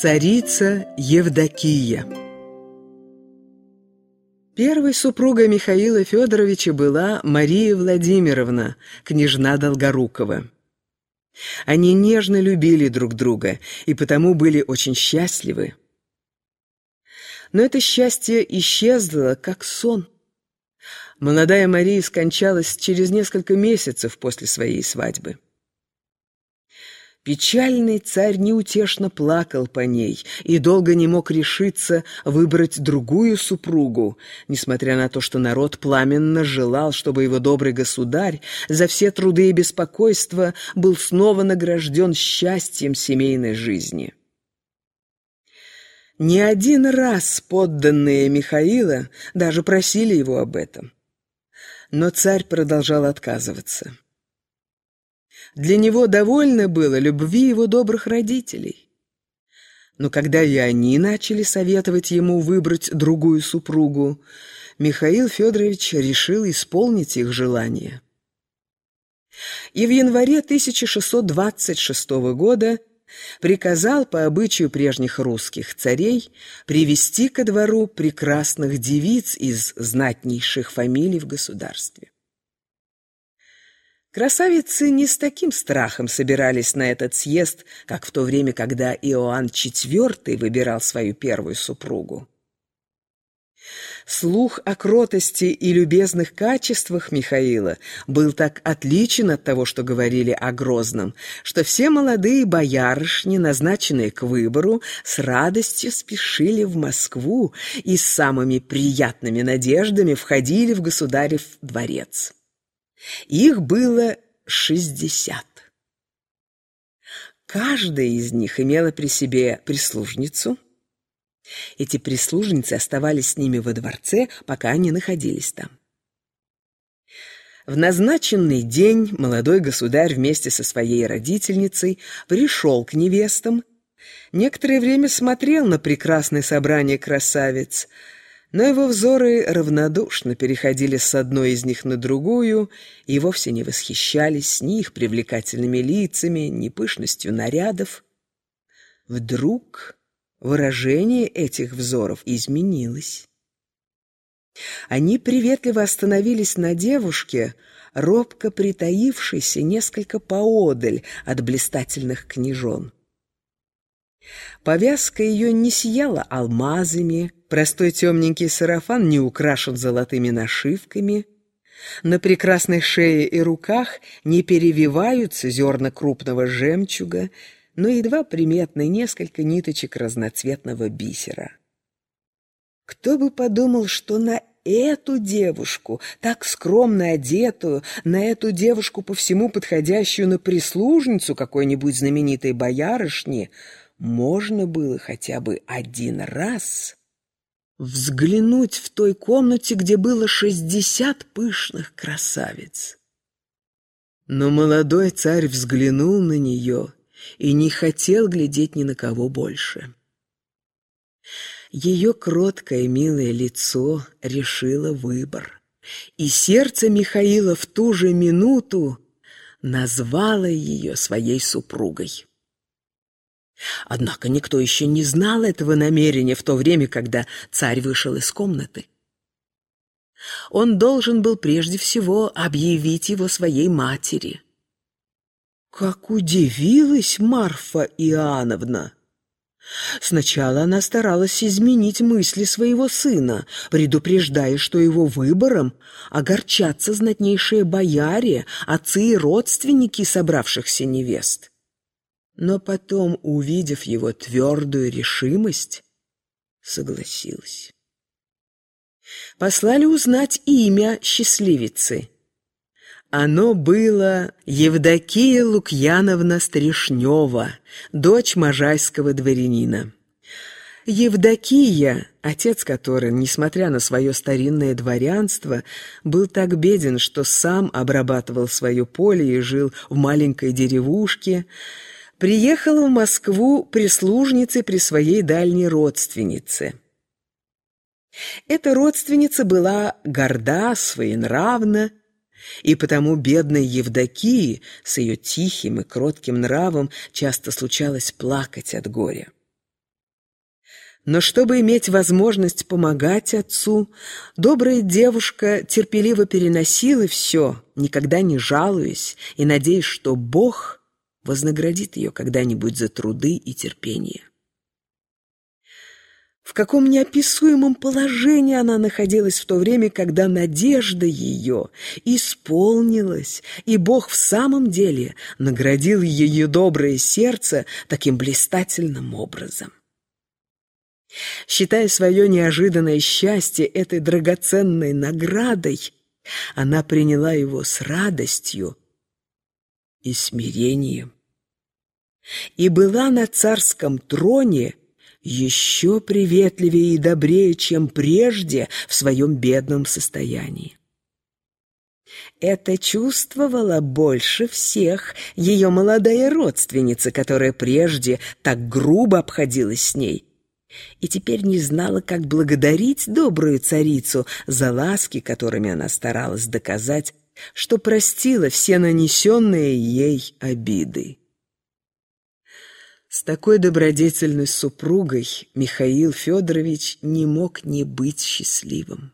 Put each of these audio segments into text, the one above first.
Царица Евдокия Первой супругой Михаила Федоровича была Мария Владимировна, княжна Долгорукова. Они нежно любили друг друга и потому были очень счастливы. Но это счастье исчезло, как сон. Молодая Мария скончалась через несколько месяцев после своей свадьбы. Печальный царь неутешно плакал по ней и долго не мог решиться выбрать другую супругу, несмотря на то, что народ пламенно желал, чтобы его добрый государь за все труды и беспокойства был снова награжден счастьем семейной жизни. Не один раз подданные Михаила даже просили его об этом. Но царь продолжал отказываться. Для него довольно было любви его добрых родителей. Но когда и они начали советовать ему выбрать другую супругу, Михаил Федорович решил исполнить их желание. И в январе 1626 года приказал по обычаю прежних русских царей привести ко двору прекрасных девиц из знатнейших фамилий в государстве. Красавицы не с таким страхом собирались на этот съезд, как в то время, когда Иоанн IV выбирал свою первую супругу. Слух о кротости и любезных качествах Михаила был так отличен от того, что говорили о Грозном, что все молодые боярышни, назначенные к выбору, с радостью спешили в Москву и с самыми приятными надеждами входили в государев дворец. Их было шестьдесят. Каждая из них имела при себе прислужницу. Эти прислужницы оставались с ними во дворце, пока они находились там. В назначенный день молодой государь вместе со своей родительницей пришел к невестам. Некоторое время смотрел на прекрасное собрание красавиц – но его взоры равнодушно переходили с одной из них на другую и вовсе не восхищались ни их привлекательными лицами, ни пышностью нарядов. Вдруг выражение этих взоров изменилось. Они приветливо остановились на девушке, робко притаившейся несколько поодаль от блистательных княжон. Повязка ее не сияла алмазами, простой темненький сарафан не украшен золотыми нашивками, на прекрасной шее и руках не перевиваются зерна крупного жемчуга, но едва приметны несколько ниточек разноцветного бисера. Кто бы подумал, что на эту девушку, так скромно одетую, на эту девушку по всему подходящую на прислужницу какой-нибудь знаменитой боярышни, можно было хотя бы один раз взглянуть в той комнате, где было шестьдесят пышных красавиц. Но молодой царь взглянул на нее и не хотел глядеть ни на кого больше. Ее кроткое милое лицо решило выбор, и сердце Михаила в ту же минуту назвало ее своей супругой. Однако никто еще не знал этого намерения в то время, когда царь вышел из комнаты. Он должен был прежде всего объявить его своей матери. Как удивилась Марфа Иоанновна! Сначала она старалась изменить мысли своего сына, предупреждая, что его выбором огорчатся знатнейшие бояре, отцы и родственники собравшихся невест но потом, увидев его твердую решимость, согласилась. Послали узнать имя счастливицы. Оно было Евдокия Лукьяновна Стришнева, дочь можайского дворянина. Евдокия, отец которой, несмотря на свое старинное дворянство, был так беден, что сам обрабатывал свое поле и жил в маленькой деревушке, приехала в Москву прислужницей при своей дальней родственнице. Эта родственница была горда, своенравна, и потому бедной Евдокии с ее тихим и кротким нравом часто случалось плакать от горя. Но чтобы иметь возможность помогать отцу, добрая девушка терпеливо переносила все, никогда не жалуясь и надеясь, что Бог вознаградит ее когда-нибудь за труды и терпение. В каком неописуемом положении она находилась в то время, когда надежда ее исполнилась, и Бог в самом деле наградил ее доброе сердце таким блистательным образом. Считая свое неожиданное счастье этой драгоценной наградой, она приняла его с радостью и смирением. И была на царском троне еще приветливее и добрее, чем прежде в своем бедном состоянии. Это чувствовала больше всех ее молодая родственница, которая прежде так грубо обходилась с ней, и теперь не знала, как благодарить добрую царицу за ласки, которыми она старалась доказать, что простила все нанесенные ей обиды. С такой добродетельной супругой Михаил Федорович не мог не быть счастливым.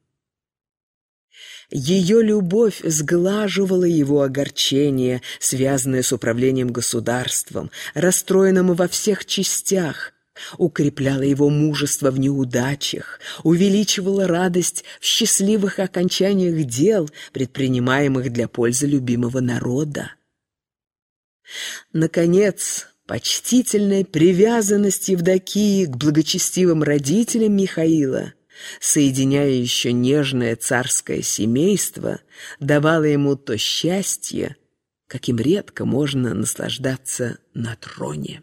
Ее любовь сглаживала его огорчение, связанное с управлением государством, расстроенным во всех частях, укрепляла его мужество в неудачах, увеличивала радость в счастливых окончаниях дел, предпринимаемых для пользы любимого народа. Наконец, почтительная привязанность Евдокии к благочестивым родителям Михаила, соединяя еще нежное царское семейство, давала ему то счастье, каким редко можно наслаждаться на троне.